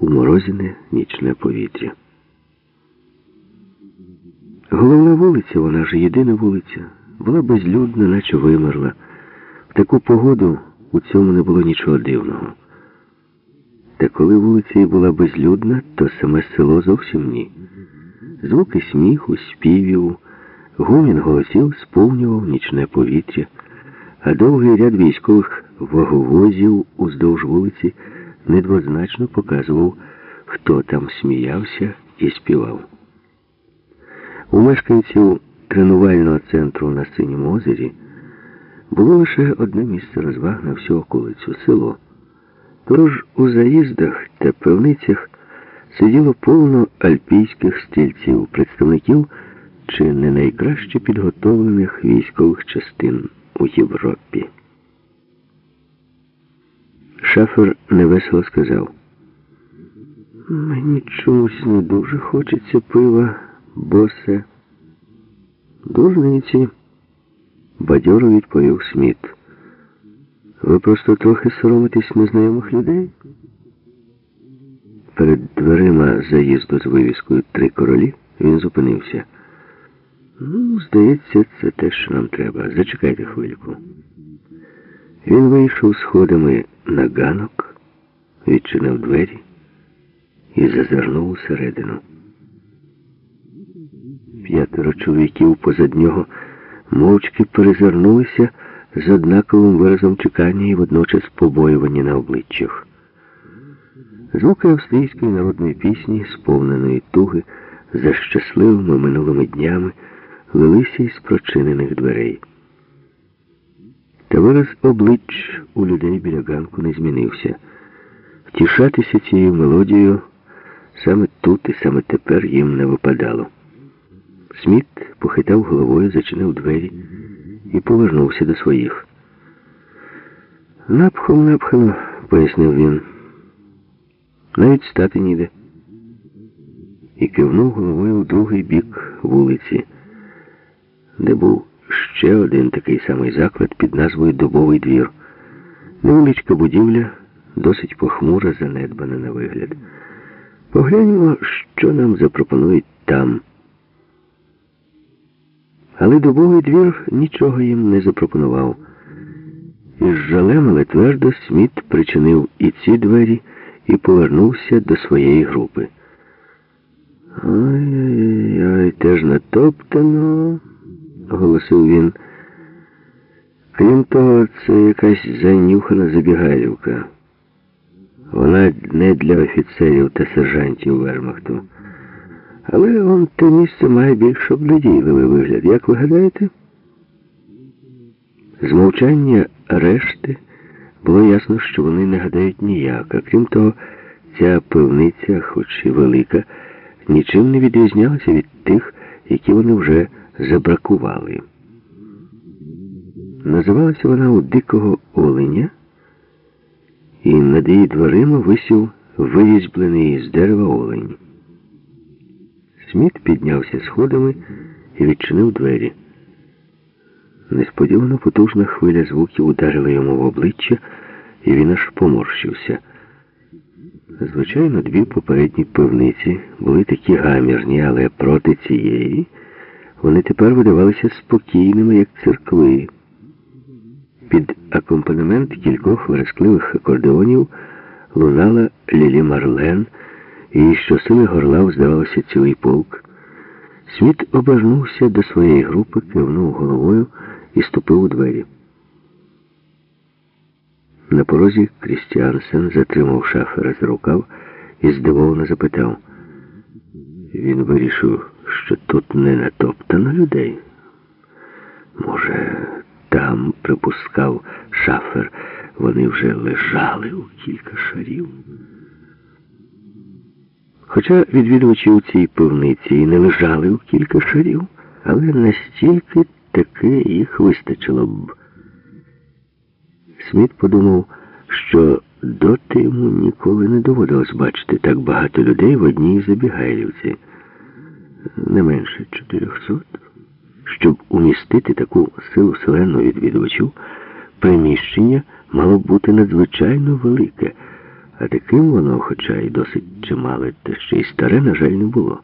у морозіне нічне повітря. Головна вулиця, вона ж єдина вулиця, була безлюдна, наче вимерла. В таку погоду у цьому не було нічого дивного. Та коли вулиця і була безлюдна, то саме село зовсім ні. Звуки сміху, співів, гомін голосів сповнював нічне повітря, а довгий ряд військових ваговозів уздовж вулиці недвозначно показував, хто там сміявся і співав. У мешканців тренувального центру на Синьому озері було лише одне місце розваг на всю околицю село. Тож у заїздах та певницях сиділо повно альпійських стільців, представників чи не найкраще підготовлених військових частин у Європі. Шафер невесело сказав, мені чомусь не дуже хочеться пива, босе. Дурниці, бадьоро відповів Сміт. Ви просто трохи соромитесь незнайомих людей? Перед дверима заїзду з вивіскою Три королі він зупинився. Ну, здається, це те, що нам треба. Зачекайте хвильку. Він вийшов сходами на ганок, відчинив двері і зазирнув усередину. П'ятеро чоловіків позад нього мовчки перезирнулися з однаковим виразом чекання і водночас побоювання на обличчях. Звуки австрійської народної пісні, сповненої туги, за щасливими минулими днями, лилися із прочинених дверей. Та вираз облич у людей біля ганку не змінився. Втішатися цією мелодією саме тут і саме тепер їм не випадало. Сміт похитав головою, зачинив двері і повернувся до своїх. Напхом напхано, пояснив він. Навіть стати ніде. І кивнув головою в другий бік вулиці, де був ще один такий самий заклад під назвою Дубовий двір. Невеличка будівля, досить похмура, занедбана на вигляд. Погляньмо, що нам запропонують там. Але дубовий двір нічого їм не запропонував. Із жалем, але твердо Сміт причинив і ці двері і повернувся до своєї групи. Ой-ой-ой, теж натоптано, оголосив він. Крім того, це якась занюхана забігайлівка. Вона не для офіцерів та сержантів вермахту. Але он те місце має більш облюдійливий вигляд. Як ви гадаєте? З мовчання решти було ясно, що вони не гадають ніяк. А крім того, ця пивниця, хоч і велика, нічим не відрізнялася від тих, які вони вже забракували. Називалася вона у дикого оленя, і над її дверима висів вирізьблений з дерева олень. Сміт піднявся сходами і відчинив двері. Несподівано потужна хвиля звуків ударила йому в обличчя, і він аж поморщився. Звичайно, дві попередні пивниці були такі гамірні, але проти цієї вони тепер видавалися спокійними, як церкви. Під акомпанемент кількох верескливих акордеонів лунала Лілі Марлен і щосили горлав, здавалося, цілий полк. Сміт обернувся до своєї групи, кивнув головою і ступив у двері. На порозі Крістіансен затримав шафера за рукав і здивовано запитав. Він вирішив, що тут не натоптано людей. Може, там, припускав шафер, вони вже лежали у кілька шарів. Хоча відвідувачі у цій пивниці і не лежали у кілька шарів, але настільки таки їх вистачило б. Сміт подумав, що доти йому ніколи не доводилось бачити так багато людей в одній забігайлівці. Не менше чотирьохсот. Щоб умістити таку силу селену відвідувачів, приміщення мало бути надзвичайно велике, А таким воно, хоча й досить чимале, та ще й старе, на жаль, не було.